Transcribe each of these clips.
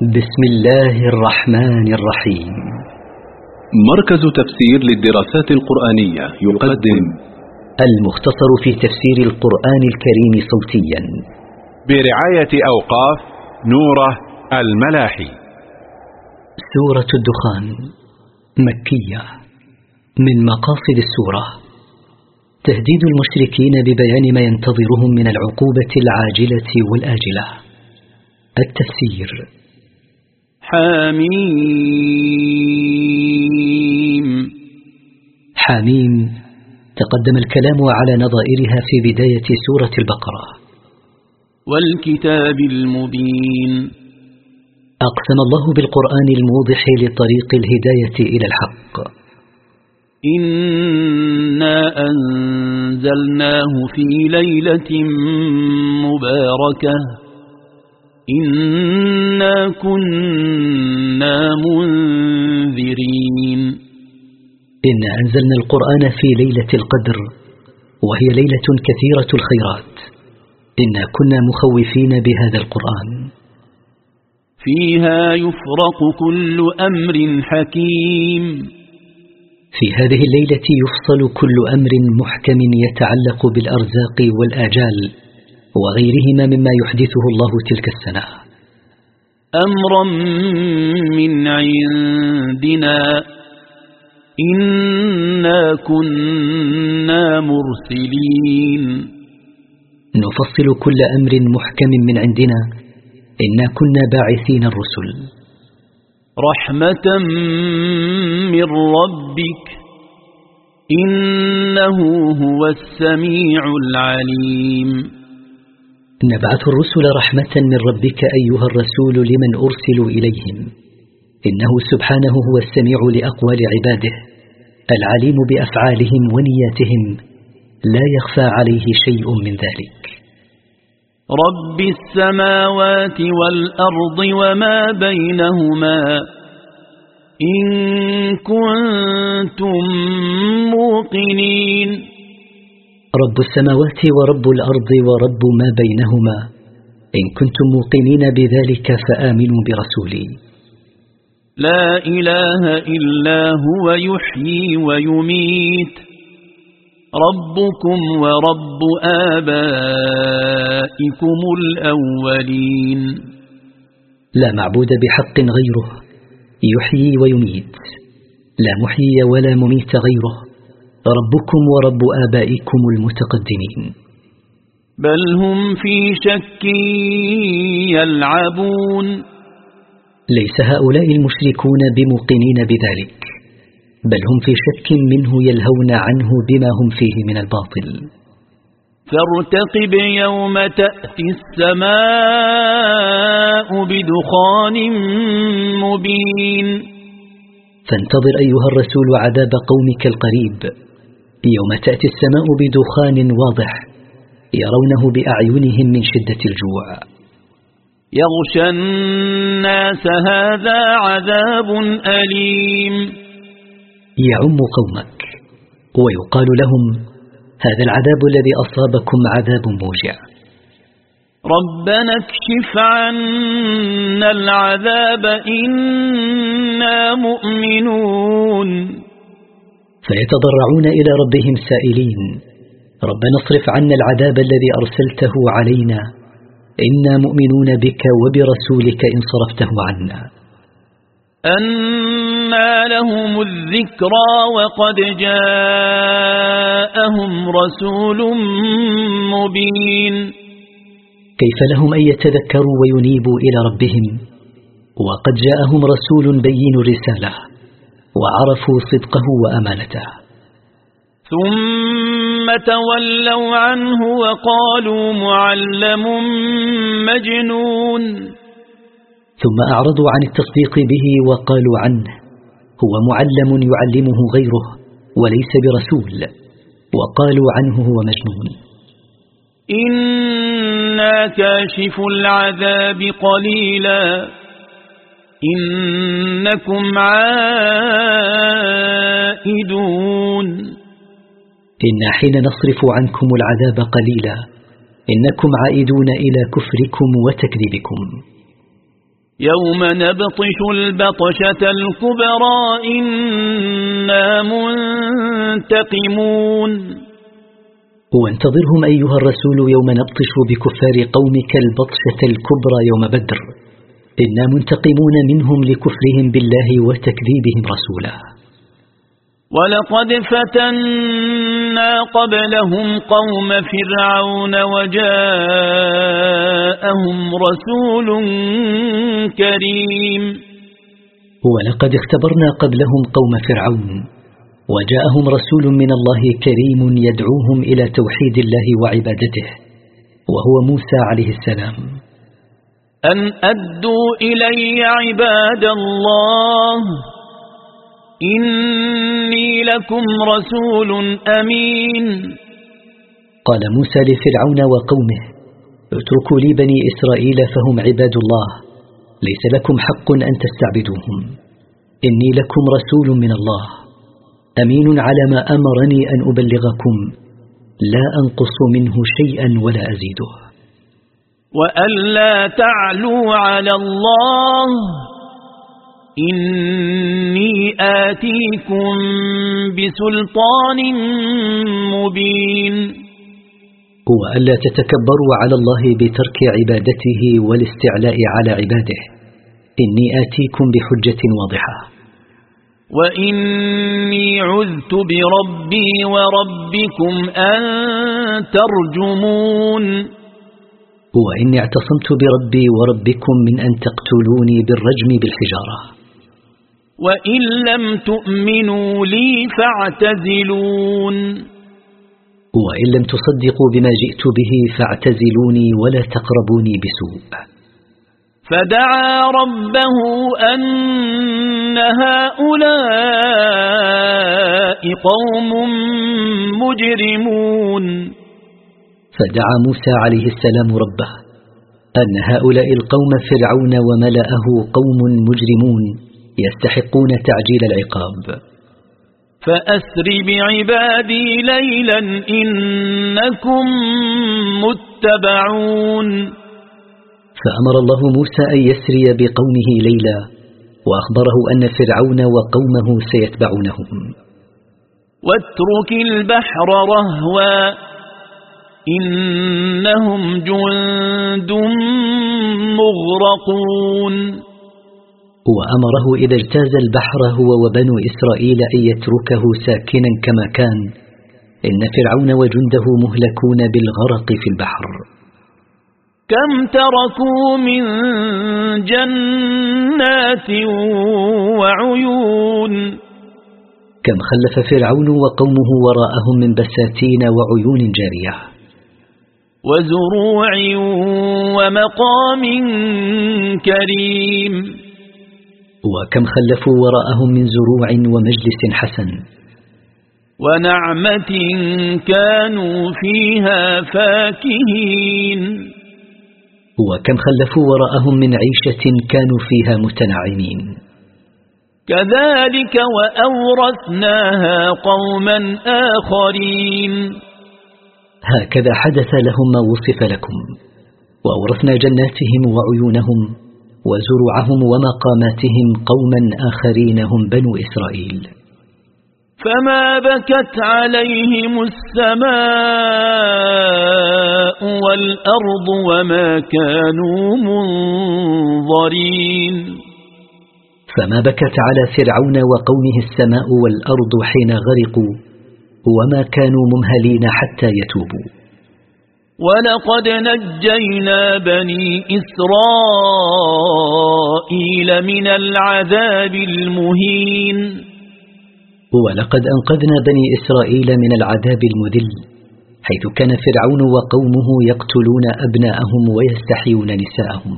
بسم الله الرحمن الرحيم. مركز تفسير للدراسات القرآنية يقدم المختصر في تفسير القرآن الكريم صوتيا. برعاية أوقاف نورة الملاحي. سورة الدخان مكية. من مقاصد السورة تهديد المشركين ببيان ما ينتظرهم من العقوبة العاجلة والآجلة. التفسير حميم. حميم. تقدم الكلام على نظائرها في بداية سورة البقرة. والكتاب المبين. أقسم الله بالقرآن الموضح لطريق الهداية إلى الحق. إنا أنزلناه في ليلة مباركة. إنا كنا منذرين إنا أنزلنا القرآن في ليلة القدر وهي ليلة كثيرة الخيرات. إنا كنا مخوفين بهذا القرآن. فيها يفرق كل أمر حكيم. في هذه الليلة يفصل كل أمر محكم يتعلق بالأرزاق والآجال. وغيرهما مما يحدثه الله تلك السنة. أمرا من عندنا. إنا كنا مرسلين. نفصل كل أمر محكم من عندنا. إنا كنا باعثين الرسل. رحمة من ربك. إنه هو السميع العليم. نبعث الرسل رحمة من ربك أيها الرسول لمن أرسلوا إليهم. إنه سبحانه هو السميع لأقوال عباده العليم بأفعالهم ونياتهم لا يخفى عليه شيء من ذلك. رب السماوات والأرض وما بينهما. إن كنتم موقنين. رب السماوات ورب الأرض ورب ما بينهما. إن كنتم موقنين بذلك فآمنوا برسولي لا إله إلا هو يحيي ويميت. ربكم ورب آبائكم الأولين. لا معبود بحق غيره يحيي ويميت. لا محيي ولا مميت غيره. ربكم ورب آبائكم المتقدمين. بل هم في شك يلعبون. ليس هؤلاء المشركون بموقنين بذلك بل هم في شك منه يلهون عنه بما هم فيه من الباطل. فارتقب يوم تأتي السماء بدخان مبين. فانتظر أيها الرسول عذاب قومك القريب. يوم تأتي السماء بدخان واضح يرونه بأعينهم من شدة الجوع. يغشى الناس هذا عذاب أليم. يعم قومك ويقال لهم هذا العذاب الذي أصابكم عذاب موجع. ربنا اكشف عنا العذاب إنا مؤمنون. فيتضرعون إلى ربهم سائلين. ربنا اصرف عنا العذاب الذي أرسلته علينا. إنا مؤمنون بك وبرسولك إن صرفته عنا. أنا لهم الذكرى وقد جاءهم رسول مبين. كيف لهم أن يتذكروا وينيبوا إلى ربهم؟ وقد جاءهم رسول بين الرسالة. وعرفوا صدقه وأمانته. ثم تولوا عنه وقالوا معلم مجنون. ثم أعرضوا عن التصديق به وقالوا عنه هو معلم يعلمه غيره وليس برسول وقالوا عنه هو مجنون. إنا كاشف العذاب قليلا. إنكم عائدون. إنا حين نصرف عنكم العذاب قليلا إنكم عائدون إلى كفركم وتكذيبكم. يوم نبطش البطشة الكبرى إنا منتقمون. وانتظرهم أيها الرسول يوم نبطش بكفار قومك البطشة الكبرى يوم بدر. إنا منتقمون منهم لكفرهم بالله وتكذيبهم رسوله ولقد فتنا قبلهم قوم فرعون وجاءهم رسول كريم. ولقد اختبرنا قبلهم قوم فرعون وجاءهم رسول من الله كريم يدعوهم إلى توحيد الله وعبادته وهو موسى عليه السلام. أن أدوا إلي عباد الله. إني لكم رسول أمين. قال موسى لفرعون وقومه اتركوا لي بني إسرائيل فهم عباد الله ليس لكم حق أن تستعبدوهم. إني لكم رسول من الله أمين على ما أمرني أن أبلغكم لا أنقص منه شيئا ولا أزيده. وألا تعلوا على الله إني آتيكم بسلطان مبين هو ألا تتكبروا على الله بترك عبادته والاستعلاء على عباده. إني آتيكم بحجة واضحة. وإني عذت بربي وربكم أن ترجمون هو إني اعتصمت بربي وربكم من أن تقتلوني بالرجم بالحجارة. وإن لم تؤمنوا لي فاعتزلون. وإن لم تصدقوا بما جئت به فاعتزلوني ولا تقربوني بسوء. فدعا ربه أن هؤلاء قوم مجرمون. فدعا موسى عليه السلام ربه أن هؤلاء القوم فرعون وملأه قوم مجرمون يستحقون تعجيل العقاب. فأسر بعبادي ليلا إنكم متبعون. فأمر الله موسى أن يسري بقومه ليلا وأخبره أن فرعون وقومه سيتبعونهم. واترك البحر رهوا. إنهم جند مغرقون. وأمره إذا اجتاز البحر هو وبنو إسرائيل أن يتركه ساكنا كما كان. إن فرعون وجنده مهلكون بالغرق في البحر. كم تركوا من جنات وعيون؟ كم خلف فرعون وقومه وراءهم من بساتين وعيون جارية. وزروع ومقام كريم. وكم خلفوا وراءهم من زروع ومجلس حسن. ونعمة كانوا فيها فاكهين. وكم خلفوا وراءهم من عيشة كانوا فيها متنعمين. كذلك وأورثناها قوما آخرين. هكذا حدث لهم ما وصف لكم. وأورثنا جناتهم وعيونهم وزروعهم ومقاماتهم قوما آخرين هم بنو إسرائيل. فما بكت عليهم السماء والأرض وما كانوا منظرين. فما بكت على فرعون وقومه السماء والأرض حين غرقوا وما كانوا ممهلين حتى يتوبوا. ولقد نجينا بني إسرائيل من العذاب المهين ولقد أنقذنا بني إسرائيل من العذاب المذل حيث كان فرعون وقومه يقتلون أبناءهم ويستحيون نساءهم.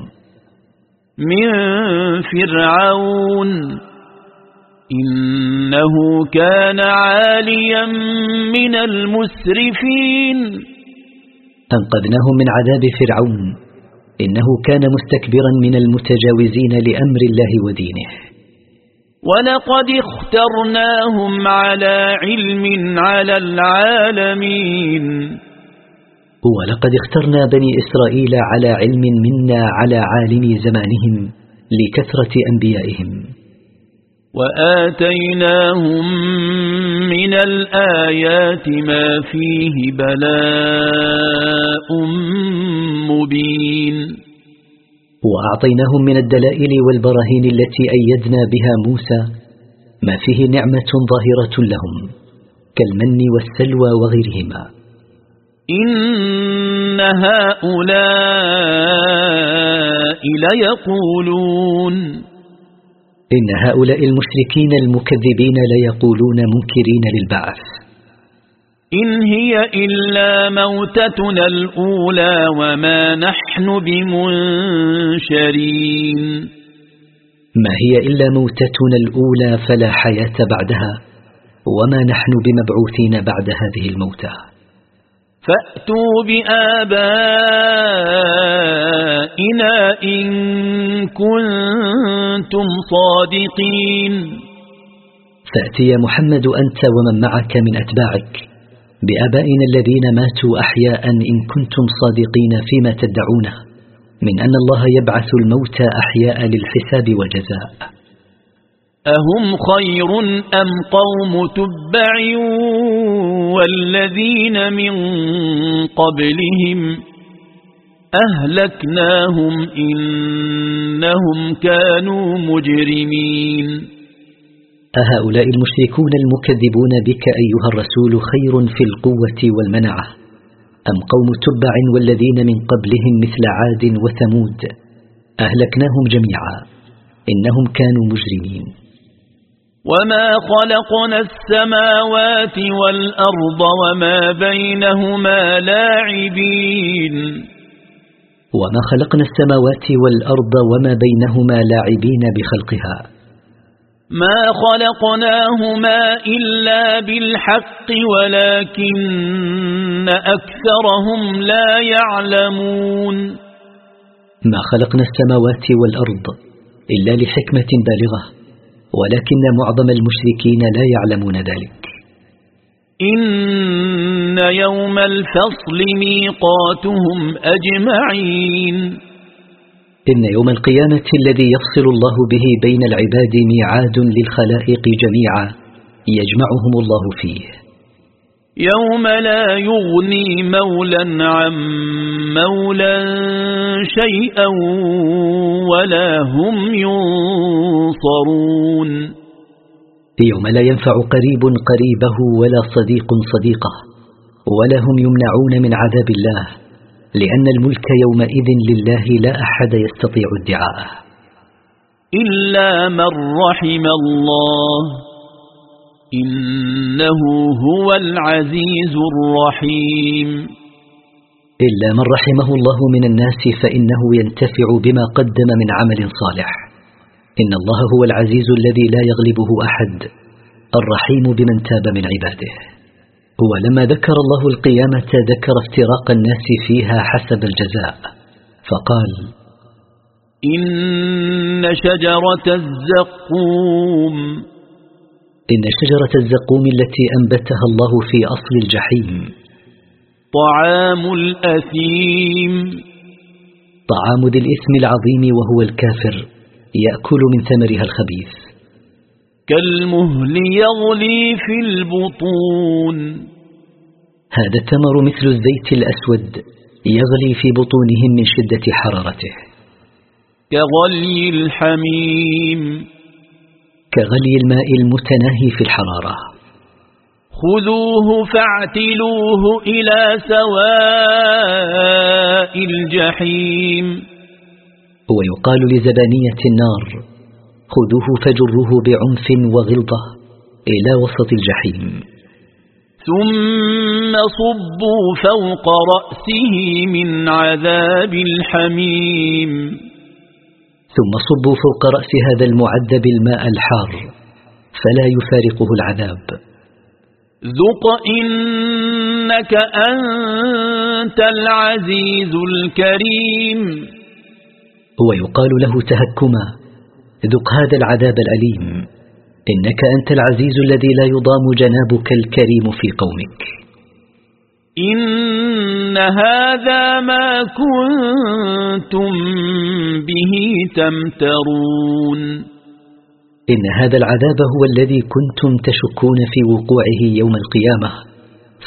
من فرعون إنه كان عاليا من المسرفين. أنقذناهم من عذاب فرعون. إنه كان مستكبرا من المتجاوزين لأمر الله ودينه. ولقد اخترناهم على علم على العالمين. ولقد اخترنا بني إسرائيل على علم منا على عالم زمانهم لكثرة أنبيائهم. وآتيناهم من الآيات ما فيه بلاء مبين. وأعطيناهم من الدلائل والبراهين التي أيدنا بها موسى ما فيه نعمة ظاهرة لهم كالمن والسلوى وغيرهما. إن هؤلاء ليقولون إن هؤلاء المشركين المكذبين ليقولون منكرين للبعث. إن هي إلا موتتنا الأولى وما نحن بمنشرين. ما هي إلا موتتنا الأولى فلا حياة بعدها وما نحن بمبعوثين بعد هذه الموتى. فأتوا بآبائنا إن كنتم صادقين. فأتي يا محمد أنت ومن معك من أتباعك. بآبائنا الذين ماتوا أحياء إن كنتم صادقين فيما تدعونه. من أن الله يبعث الموتى أحياء للحساب والجزاء. أهم خير أم قوم تبع والذين من قبلهم أهلكناهم إنهم كانوا مجرمين. أهؤلاء المشركون المكذبون بك أيها الرسول خير في القوة والمنعة. أم قوم تبع والذين من قبلهم مثل عاد وثمود؟ أهلكناهم جميعا. إنهم كانوا مجرمين. وما خلقنا السماوات والأرض وما بينهما لاعبين وما خلقنا السماوات والأرض وما بينهما لاعبين بخلقها. ما خلقناهما إلا بالحق ولكن أكثرهم لا يعلمون ما خلقنا السماوات والأرض إلا لحكمة بالغة. ولكن معظم المشركين لا يعلمون ذلك. إن يوم الفصل ميقاتهم أجمعين. إن يوم القيامة الذي يفصل الله به بين العباد ميعاد للخلائق جميعا يجمعهم الله فيه. يوم لا يغني مولا عن مولا شيئا ولا هم ينصرون. يوم لا ينفع قريب قريبه ولا صديق صديقه ولا هم يمنعون من عذاب الله لأن الملك يومئذ لله لا أحد يستطيع ادعاءه. إلا من رحم الله. إنه هو العزيز الرحيم. إلا من رحمه الله من الناس فإنه ينتفع بما قدم من عمل صالح. إن الله هو العزيز الذي لا يغلبه أحد الرحيم بمن تاب من عباده. ولما ذكر الله القيامة ذكر افتراق الناس فيها حسب الجزاء فقال إن شجرة الزقوم إن شجرة الزقوم التي أنبتها الله في أصل الجحيم. طعام الأثيم. طعام ذي الإثم العظيم وهو الكافر يأكل من ثمرها الخبيث. كالمهل يغلي في البطون. هذا التمر مثل الزيت الأسود يغلي في بطونهم من شدة حرارته. كغلي الحميم. كغلي الماء المتناهي في الحرارة. خذوه فاعتلوه إلى سواء الجحيم. ويقال لزبانية النار خذوه فجروه بعنف وغلظة إلى وسط الجحيم. ثم صبوا فوق رأسه من عذاب الحميم. ثم صبوا فوق رأس هذا المعذب الماء الحار فلا يفارقه العذاب. ذق إنك أنت العزيز الكريم. ويقال له تهكما ذق هذا العذاب الأليم. إنك أنت العزيز الذي لا يضام جنابك الكريم في قومك. إن إن هذا ما كنتم به تمترون إن هذا العذاب هو الذي كنتم تشكون في وقوعه يوم القيامة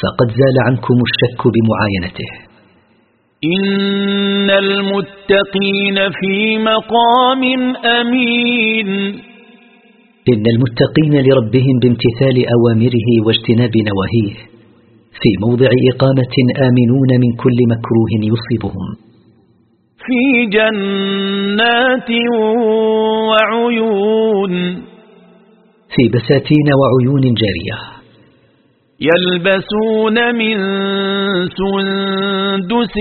فقد زال عنكم الشك بمعاينته. إن المتقين في مقام أمين. إن المتقين لربهم بامتثال أوامره واجتناب نواهيه. في موضع إقامة آمنون من كل مكروه يصيبهم. في جنات وعيون. في بساتين وعيون جارية. يلبسون من سندس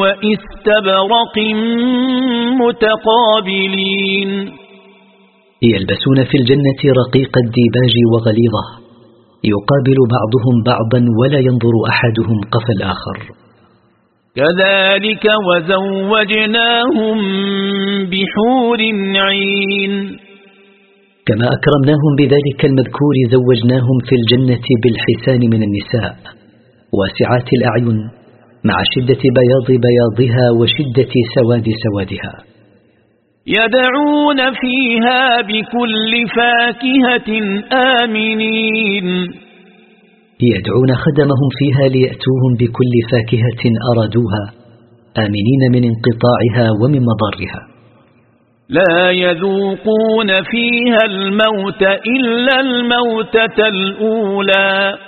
وإستبرق متقابلين. يلبسون في الجنة رقيق الديباج وغليظة. يقابل بعضهم بعضا ولا ينظر أحدهم قف الآخر. كذلك وزوجناهم بحور عين. كما أكرمناهم بذلك المذكور زوجناهم في الجنة بالحسان من النساء واسعات الأعين مع شدة بياض بياضها وشدة سواد سوادها. يدعون فيها بكل فاكهة آمنين. يدعون خدمهم فيها ليأتوهم بكل فاكهة أرادوها آمنين من انقطاعها ومن مضارها لا يذوقون فيها الموت إلا الموتة الأولى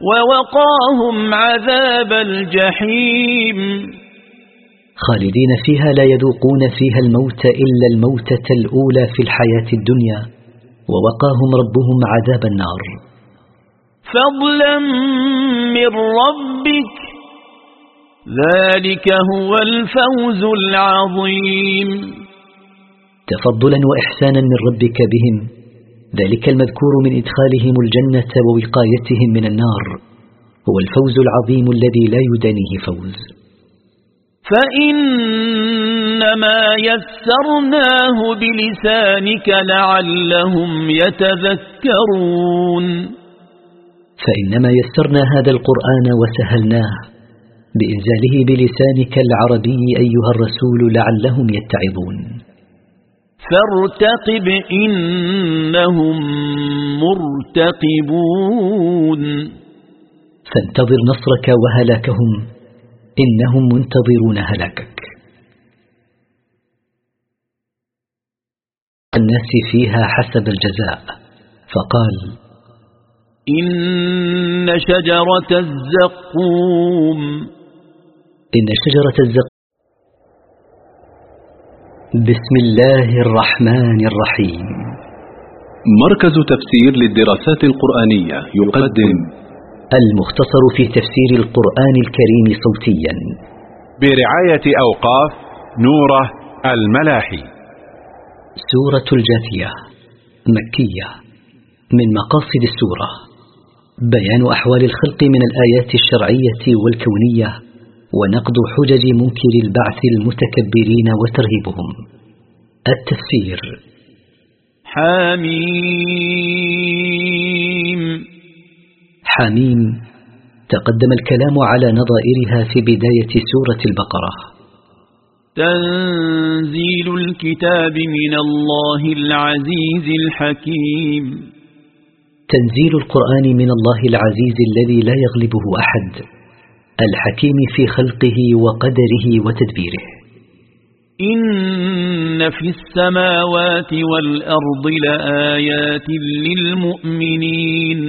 ووقاهم عذاب الجحيم. خالدين فيها لا يذوقون فيها الموت إلا الموتة الأولى في الحياة الدنيا ووقاهم ربهم عذاب النار. فضلا من ربك ذلك هو الفوز العظيم. تفضلا وإحسانا من ربك بهم ذلك المذكور من إدخالهم الجنة ووقايتهم من النار هو الفوز العظيم الذي لا يدانيه فوز. فإنما يسرناه بلسانك لعلهم يتذكرون. فإنما يسرنا هذا القرآن وسهلناه بإنزاله بلسانك العربي أيها الرسول لعلهم يتعظون فارتقب إنهم مرتقبون. فانتظر نصرك وهلاكهم إنهم منتظرون هلاكك. الناس فيها حسب الجزاء. فقال إن شجرة الزقوم. إن شجرة الزقوم بسم الله الرحمن الرحيم. مركز تفسير للدراسات القرآنية يقدم المختصر في تفسير القرآن الكريم صوتيا. برعاية أوقاف نوره الملاحي. سورة الجاثية مكية من مقاصد السورة. بيان أحوال الخلق من الآيات الشرعية والكونية ونقض حجج منكر البعث المتكبرين وترهيبهم. التفسير. حميم. حميم تقدم الكلام على نظائرها في بداية سورة البقرة. تنزيل الكتاب من الله العزيز الحكيم. تنزيل القرآن من الله العزيز الذي لا يغلبه أحد الحكيم في خلقه وقدره وتدبيره. إن في السماوات والأرض لآيات للمؤمنين.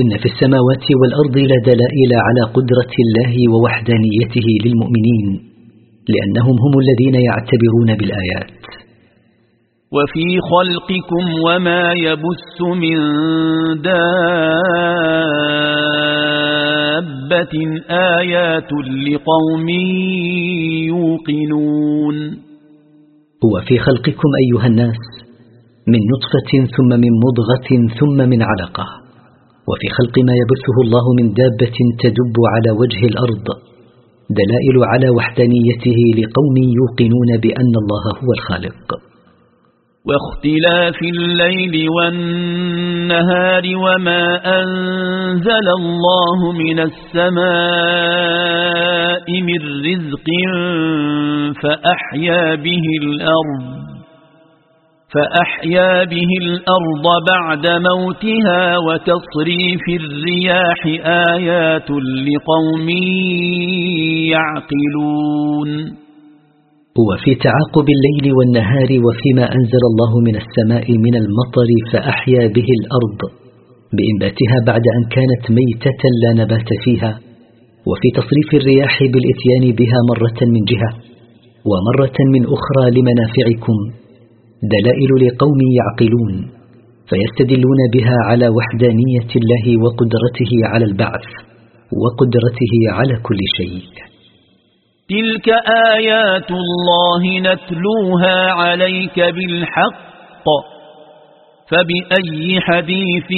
إن في السماوات والأرض لدلائل على قدرة الله ووحدانيته للمؤمنين لأنهم هم الذين يعتبرون بالآيات. وفي خلقكم وما يبث من دابة آيات لقوم يوقنون. وفي خلقكم أيها الناس من نطفة ثم من مضغة ثم من علقة. وفي خلق ما يبثه الله من دابة تدب على وجه الأرض. دلائل على وحدانيته لقوم يوقنون بأن الله هو الخالق. واختلاف الليل والنهار وما أنزل الله من السماء من رزق فأحيا به الأرض. فأحيا به الأرض بعد موتها وتصريف الرياح آيات لقوم يعقلون. وفي تعاقب الليل والنهار وفيما أنزل الله من السماء من المطر فأحيا به الأرض بإنباتها بعد أن كانت ميتة لا نبات فيها وفي تصريف الرياح بالإتيان بها مرة من جهة ومرة من أخرى لمنافعكم. دلائل لقوم يعقلون فيستدلون بها على وحدانية الله وقدرته على البعث وقدرته على كل شيء. تلك آيات الله نتلوها عليك بالحق فبأي حديث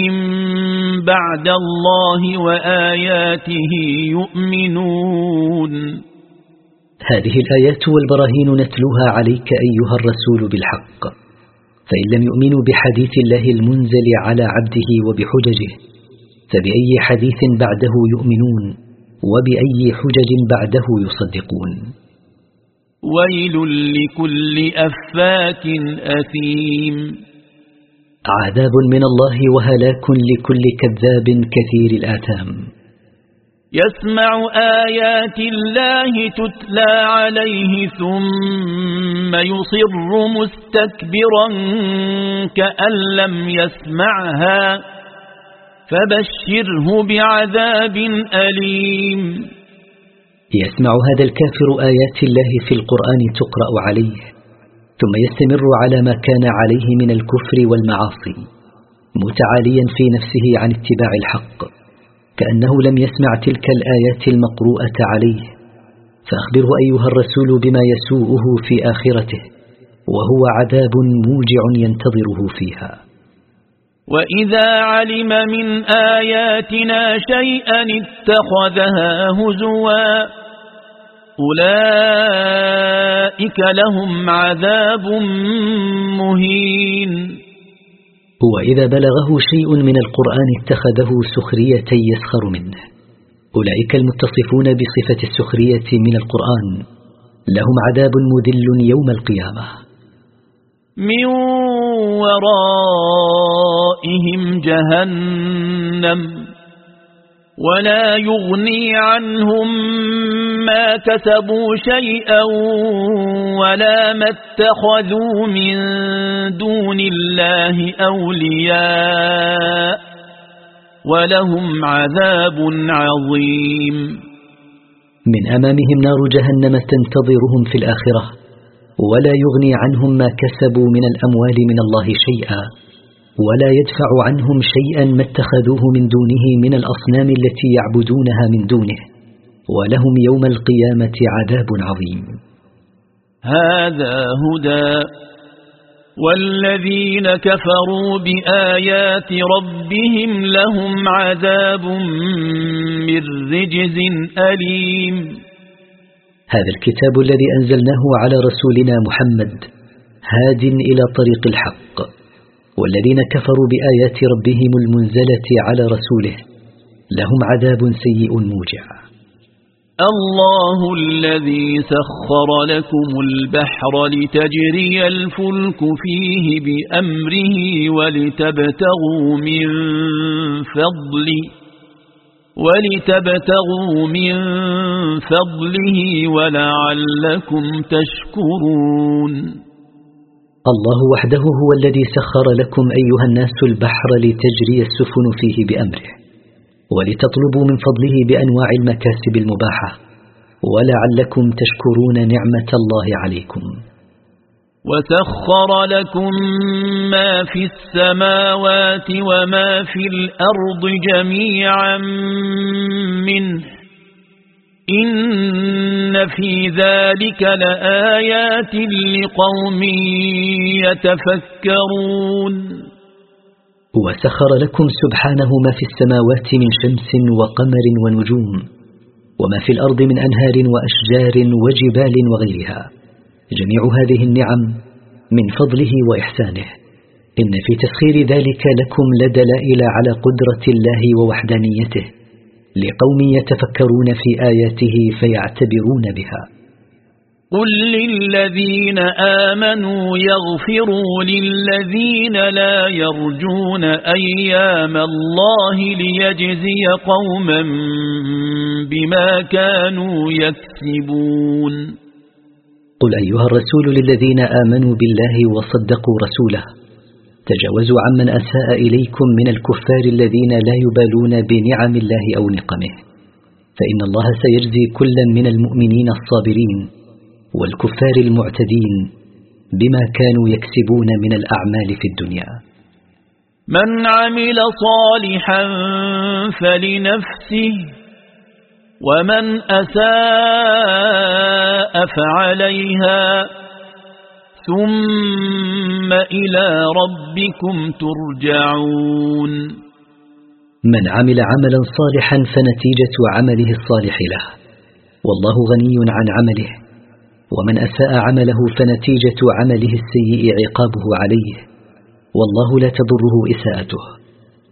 بعد الله وآياته يؤمنون؟ هذه الآيات والبراهين نتلوها عليك أيها الرسول بالحق. فإن لم يؤمنوا بحديث الله المنزل على عبده وبحججه فبأي حديث بعده يؤمنون؟ وبأي حجج بعده يصدقون؟ ويل لكل أفاك أثيم. عذاب من الله وهلاك لكل كذاب كثير الآثام. يسمع آيات الله تتلى عليه ثم يصر مستكبرا كأن لم يسمعها فبشره بعذاب أليم. يسمع هذا الكافر آيات الله في القرآن تقرأ عليه ثم يستمر على ما كان عليه من الكفر والمعاصي متعاليا في نفسه عن اتباع الحق. كأنه لم يسمع تلك الآيات المقروءة عليه. فأخبره أيها الرسول بما يسوءه في آخرته وهو عذاب موجع ينتظره فيها. وإذا علم من آياتنا شيئا اتخذها هزوا أولئك لهم عذاب مهين. وإذا بلغه شيء من القرآن اتخذه سخرية يسخر منه. أولئك المتصفون بصفة السخرية من القرآن. لهم عذاب مذل يوم القيامة. من ورائهم جهنم. ولا يغني عنهم ما كسبوا شيئا ولا ما اتخذوا من دون الله أولياء ولهم عذاب عظيم. من أمامهم نار جهنم تنتظرهم في الآخرة ولا يغني عنهم ما كسبوا من الأموال من الله شيئا. ولا يدفع عنهم شيئا ما اتخذوه من دونه من الأصنام التي يعبدونها من دونه. ولهم يوم القيامة عذاب عظيم. هذا هدى. والذين كفروا بآيات ربهم لهم عذاب من رجز أليم. هذا الكتاب الذي أنزلناه على رسولنا محمد هاد إلى طريق الحق. والذين كفروا بآيات ربهم المنزلة على رسوله لهم عذاب سيء موجع. الله الذي سخر لكم البحر لتجري الفلك فيه بأمره ولتبتغوا من فضله ولتبتغوا من فضله ولعلكم تشكرون. الله وحده هو الذي سخر لكم أيها الناس البحر لتجري السفن فيه بأمره ولتطلبوا من فضله بأنواع المكاسب المباحة ولعلكم تشكرون نعمة الله عليكم. وسخر لكم ما في السماوات وما في الأرض جميعا منه إن في ذلك لآيات لقوم يتفكرون وسخر لكم سبحانه ما في السماوات من شمس وقمر ونجوم وما في الأرض من أنهار وأشجار وجبال وغيرها جميع هذه النعم من فضله وإحسانه إن في تسخير ذلك لكم لدلائل على قدرة الله ووحدانيته لقوم يتفكرون في آياته فيعتبرون بها. قل للذين آمنوا يغفروا للذين لا يرجون أيام الله ليجزي قوما بما كانوا يكسبون. قل أيها الرسول للذين آمنوا بالله وصدقوا رسوله. تجاوزوا عمن أساء إليكم من الكفار الذين لا يبالون بنعم الله أو نقمه. فإن الله سيجزي كلا من المؤمنين الصابرين والكفار المعتدين بما كانوا يكسبون من الأعمال في الدنيا. من عمل صالحا فلنفسه ومن أساء فعليها ثم إلى ربكم ترجعون. من عمل عملا صالحا فنتيجة عمله الصالح له. والله غني عن عمله. ومن أساء عمله فنتيجة عمله السيء عقابه عليه. والله لا تضره إساءته.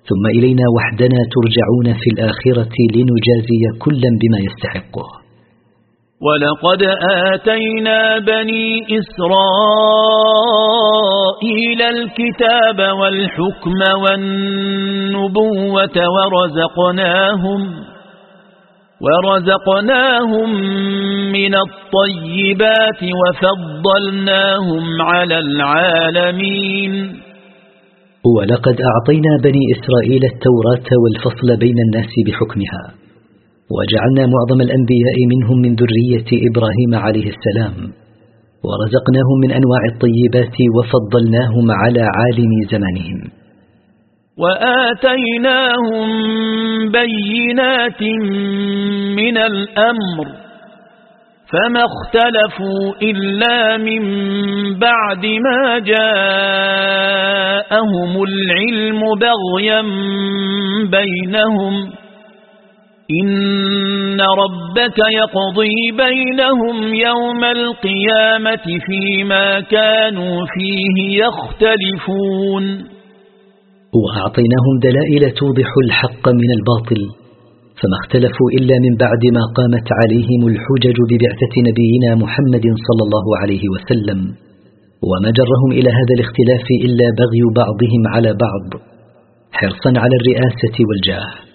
ثم إلينا وحدنا ترجعون في الآخرة لنجازي كلا بما يستحقه. ولقد آتينا بني إسرائيل الكتاب والحكم والنبوة ورزقناهم ورزقناهم من الطيبات وفضلناهم على العالمين. ولقد أعطينا بني إسرائيل التوراة والفصل بين الناس بحكمها. وجعلنا معظم الأنبياء منهم من ذرية إبراهيم عليه السلام ورزقناهم من أنواع الطيبات وفضلناهم على عالم زمانهم. وآتيناهم بينات من الأمر فما اختلفوا إلا من بعد ما جاءهم العلم بغيا بينهم. إن ربك يقضي بينهم يوم القيامة فيما كانوا فيه يختلفون وأعطيناهم دلائل توضح الحق من الباطل فما اختلفوا إلا من بعد ما قامت عليهم الحجج ببعثة نبينا محمد صلى الله عليه وسلم. وما جرهم إلى هذا الاختلاف إلا بغي بعضهم على بعض حرصا على الرئاسة والجاه.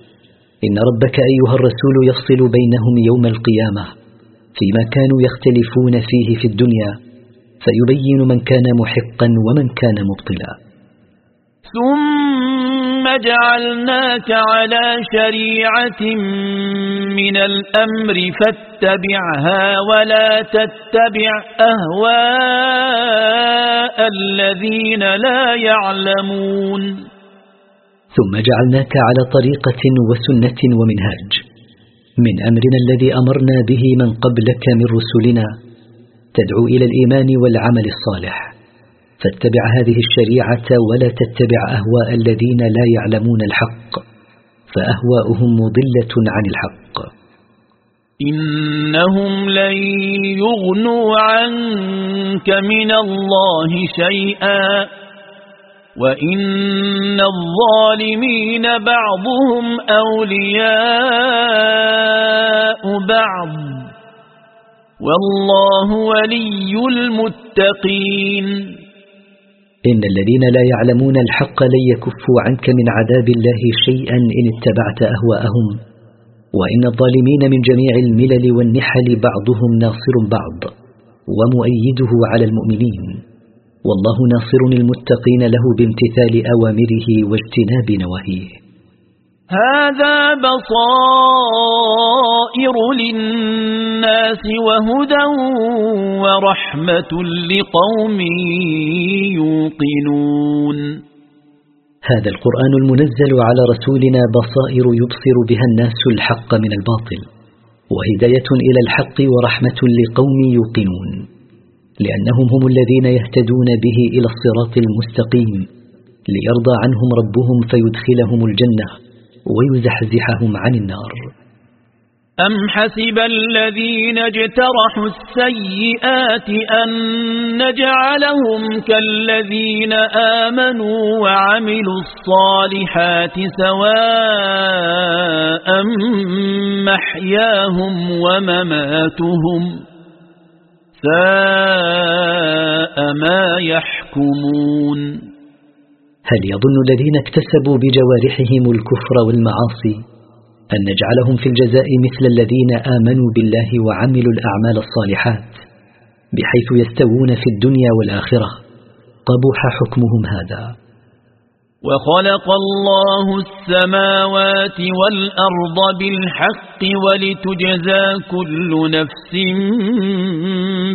إن ربك أيها الرسول يفصل بينهم يوم القيامة فيما كانوا يختلفون فيه في الدنيا فيبين من كان محقا ومن كان مبطلا. ثم جعلناك على شريعة من الأمر فاتبعها ولا تتبع أهواء الذين لا يعلمون. ثم جعلناك على طريقة وسنة ومنهاج. من أمرنا الذي أمرنا به من قبلك من رسلنا تدعو إلى الإيمان والعمل الصالح. فاتبع هذه الشريعة ولا تتبع أهواء الذين لا يعلمون الحق فأهواؤهم مضلة عن الحق. إنهم لن يغنوا عنك من الله شيئا. وإن الظالمين بعضهم أولياء بعض والله ولي المتقين إن الذين لا يعلمون الحق لن يكفوا عنك من عذاب الله شيئا إن اتبعت أهواءهم وإن الظالمين من جميع الملل والنحل بعضهم ناصر بعض ومؤيده على المؤمنين والله ناصر المتقين له بامتثال أوامره واجتناب نواهيه. هذا بصائر للناس وهدى ورحمة لقوم يوقنون. هذا القرآن المنزل على رسولنا بصائر يبصر بها الناس الحق من الباطل وهداية إلى الحق ورحمة لقوم يوقنون. لأنهم هم الذين يهتدون به إلى الصراط المستقيم ليرضى عنهم ربهم فيدخلهم الجنة ويزحزحهم عن النار. أم حسب الذين اجترحوا السيئات أن نجعلهم كالذين آمنوا وعملوا الصالحات سواء محياهم ومماتهم ساء ما يحكمون. هل يظن الذين اكتسبوا بجوارحهم الكفر والمعاصي أن نجعلهم في الجزاء مثل الذين آمنوا بالله وعملوا الأعمال الصالحات بحيث يستوون في الدنيا والآخرة؟ قبح حكمهم هذا. وخلق الله السماوات والأرض بالحق ولتجزى كل نفس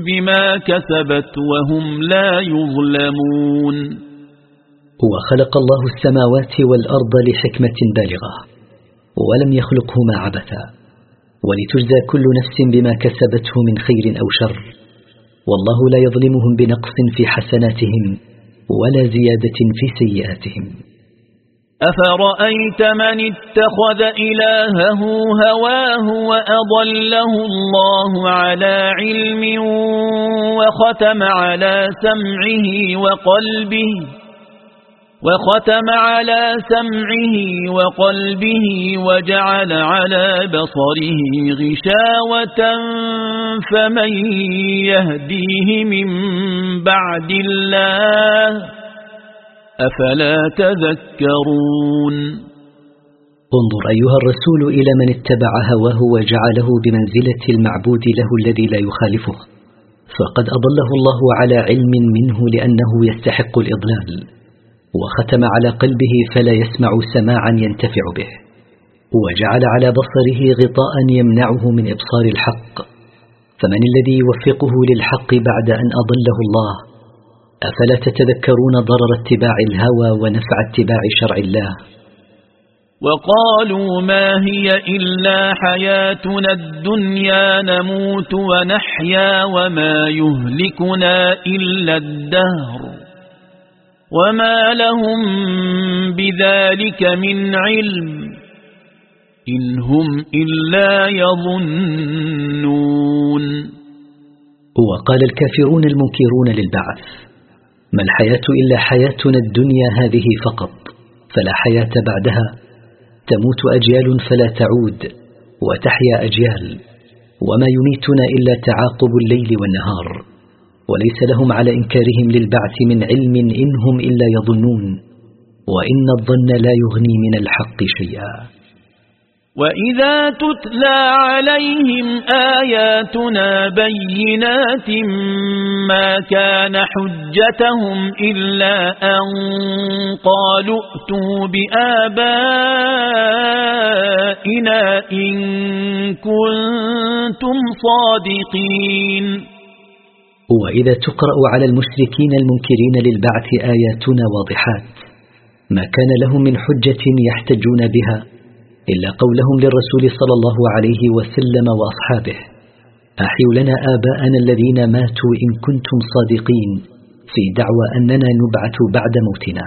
بما كسبت وهم لا يظلمون. وخلق الله السماوات والأرض لحكمة بالغة ولم يخلقهما عبثا ولتجزى كل نفس بما كسبته من خير أو شر والله لا يظلمهم بنقص في حسناتهم. ولا زيادة في سيئاتهم. أفرأيت من اتخذ إلهه هواه وأضله الله على علم وختم على سمعه وقلبه وختم على سمعه وقلبه وجعل على بصره غشاوة فمن يهديه من بعد الله أفلا تذكرون انظر أيها الرسول إلى من اتبع هواه وجعله بمنزلة المعبود له الذي لا يخالفه فقد أضله الله على علم منه لأنه يستحق الإضلال. وختم على قلبه فلا يسمع سماعا ينتفع به وجعل على بصره غطاء يمنعه من إبصار الحق. فمن الذي يوفقه للحق بعد أن أضله الله؟ أفلا تتذكرون ضرر اتباع الهوى ونفع اتباع شرع الله؟ وقالوا ما هي إلا حياتنا الدنيا نموت ونحيا وما يهلكنا إلا الدهر. وما لهم بذلك من علم إن هم إلا يظنون وقال الكافرون المنكرون للبعث ما الحياة إلا حياتنا الدنيا هذه فقط فلا حياة بعدها تموت أجيال فلا تعود وتحيا أجيال وما يميتنا إلا تعاقب الليل والنهار. وليس لهم على إنكارهم للبعث من علم إنهم إلا يظنون وإن الظن لا يغني من الحق شيئا. وإذا تتلى عليهم آياتنا بينات ما كان حجتهم إلا أن قالوا ائتوا بآبائنا إن كنتم صادقين. وإذا تقرأ على المشركين المنكرين للبعث آياتنا واضحات ما كان لهم من حجة يحتجون بها إلا قولهم للرسول صلى الله عليه وسلم وأصحابه أحيوا لنا آباءنا الذين ماتوا إن كنتم صادقين في دعوى أننا نبعث بعد موتنا.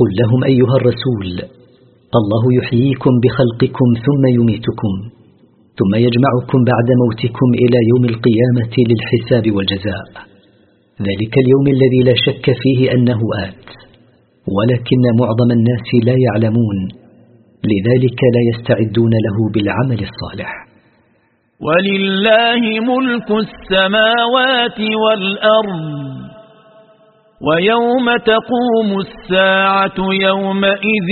قل لهم أيها الرسول الله يحييكم بخلقكم ثم يميتكم ثم يجمعكم بعد موتكم إلى يوم القيامة للحساب والجزاء. ذلك اليوم الذي لا شك فيه أنه آت ولكن معظم الناس لا يعلمون لذلك لا يستعدون له بالعمل الصالح. ولله ملك السماوات والأرض. ويوم تقوم الساعة يومئذ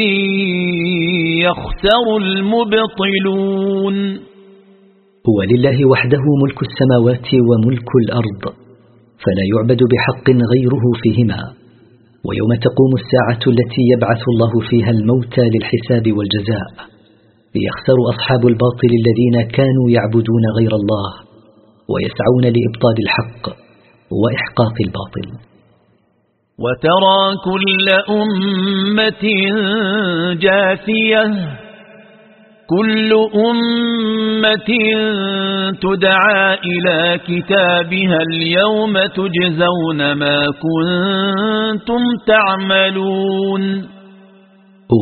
يخسر المبطلون. ولله وحده ملك السماوات وملك الأرض فلا يعبد بحق غيره فيهما. ويوم تقوم الساعة التي يبعث الله فيها الموتى للحساب والجزاء يخسر أصحاب الباطل الذين كانوا يعبدون غير الله ويسعون لإبطال الحق وإحقاق الباطل. وترى كل أمة جاثية كل أمة تدعى إلى كتابها اليوم تجزون ما كنتم تعملون.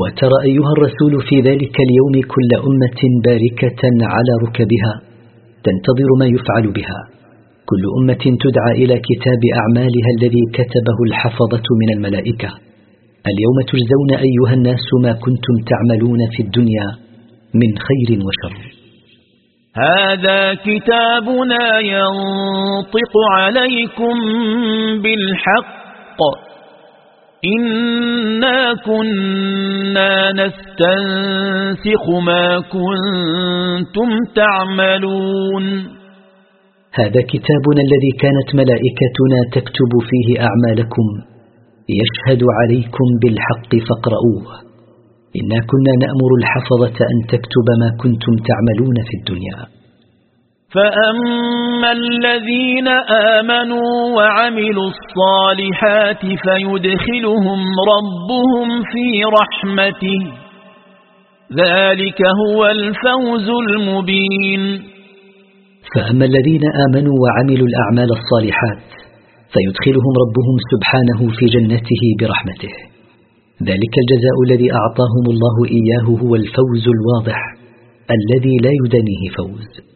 وترى أيها الرسول في ذلك اليوم كل أمة باركة على ركبها تنتظر ما يفعل بها. كل أمة تدعى إلى كتاب أعمالها الذي كتبه الحفظة من الملائكة. اليوم تجزون أيها الناس ما كنتم تعملون في الدنيا من خير وشر. هذا كتابنا ينطق عليكم بالحق. إنا كنا نستنسخ ما كنتم تعملون. هذا كتابنا الذي كانت ملائكتنا تكتب فيه أعمالكم. يشهد عليكم بالحق فاقرؤوه. إنا كنا نأمر الحفظة أن تكتب ما كنتم تعملون في الدنيا. فأما الذين آمنوا وعملوا الصالحات فيدخلهم ربهم في رحمته. ذلك هو الفوز المبين. فأما الذين آمنوا وعملوا الأعمال الصالحات فيدخلهم ربهم سبحانه في جنته برحمته. ذلك الجزاء الذي أعطاهم الله إياه هو الفوز الواضح الذي لا يدنيه فوز.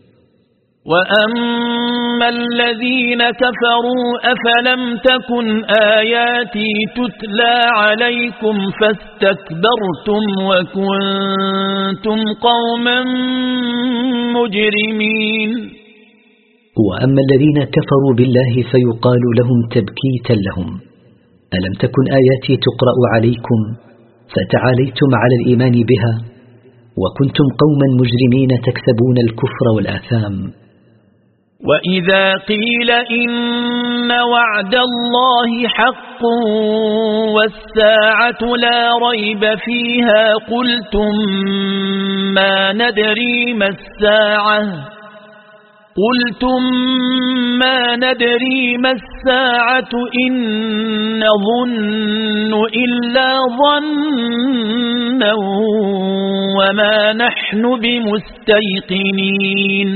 وأما الذين كفروا أفلم تكن آياتي تتلى عليكم فاستكبرتم وكنتم قوما مجرمين؟ وأما الذين كفروا بالله فيقال لهم تبكيتا لهم. ألم تكن آياتي تقرأ عليكم فتعاليتم على الإيمان بها وكنتم قوما مجرمين تكسبون الكفر والآثام. وإذا قيل إن وعد الله حق والساعة لا ريب فيها قلتم ما ندري ما الساعة قلتم ما ندري ما الساعة إن نظن إلا ظنا وما نحن بمستيقنين.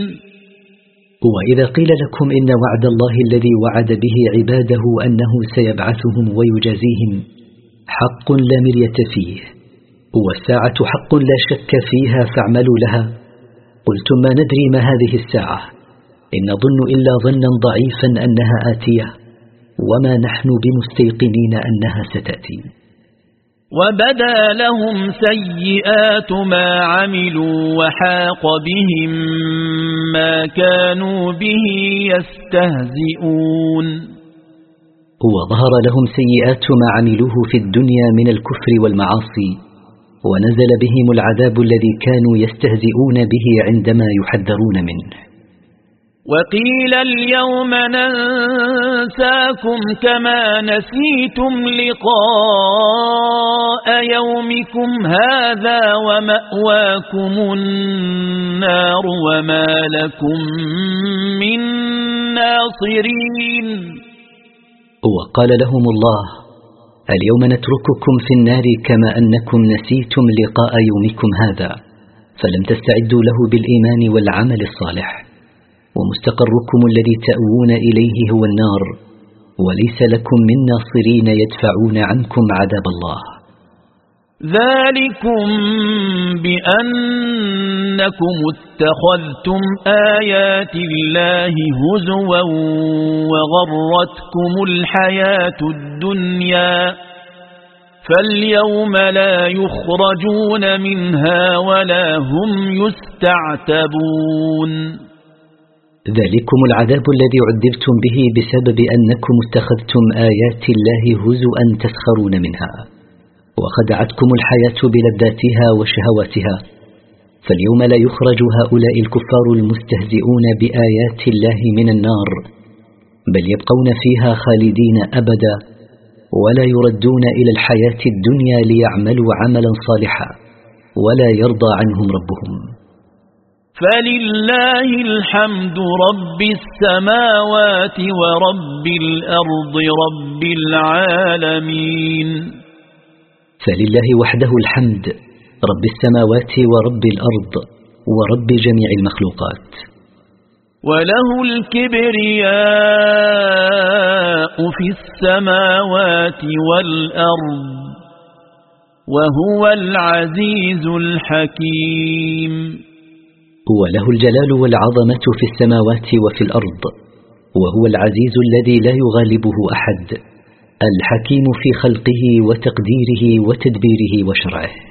وإذا قيل لكم إن وعد الله الذي وعد به عباده أنه سيبعثهم ويجازيهم حق لا مرية فيه والساعة حق لا شك فيها فاعملوا لها قلتم ما ندري ما هذه الساعة؟ إن نظن إلا ظنا ضعيفا أنها آتية وما نحن بمستيقنين أنها ستأتي. وبدا لهم سيئات ما عملوا وحاق بهم ما كانوا به يستهزئون. وظهر لهم سيئات ما عملوه في الدنيا من الكفر والمعاصي ونزل بهم العذاب الذي كانوا يستهزئون به عندما يحذرون منه. وقيل اليوم ننساكم كما نسيتم لقاء يومكم هذا ومأواكم النار وما لكم من ناصرين. وقال لهم الله اليوم نترككم في النار كما أنكم نسيتم لقاء يومكم هذا فلم تستعدوا له بالإيمان والعمل الصالح. ومستقركم الذي تأوون إليه هو النار وليس لكم من ناصرين يدفعون عنكم عذاب الله. ذلكم بأنكم اتخذتم آيات الله هزوا وغرتكم الحياة الدنيا فاليوم لا يخرجون منها ولا هم يستعتبون. ذلكم العذاب الذي عذبتم به بسبب أنكم اتخذتم آيات الله هزؤا تسخرون منها. وخدعتكم الحياة بلذاتها وشهواتها. فاليوم لا يخرج هؤلاء الكفار المستهزئون بآيات الله من النار بل يبقون فيها خالدين أبدا ولا يردون إلى الحياة الدنيا ليعملوا عملا صالحا ولا يرضى عنهم ربهم. فلله الحمد رب السماوات ورب الأرض رب العالمين فلله وحده الحمد رب السماوات ورب الأرض ورب جميع المخلوقات. وله الكبرياء في السماوات والأرض وهو العزيز الحكيم وله الجلال والعظمة في السماوات وفي الأرض وهو العزيز الذي لا يغالبه أحد الحكيم في خلقه وتقديره وتدبيره وشرعه.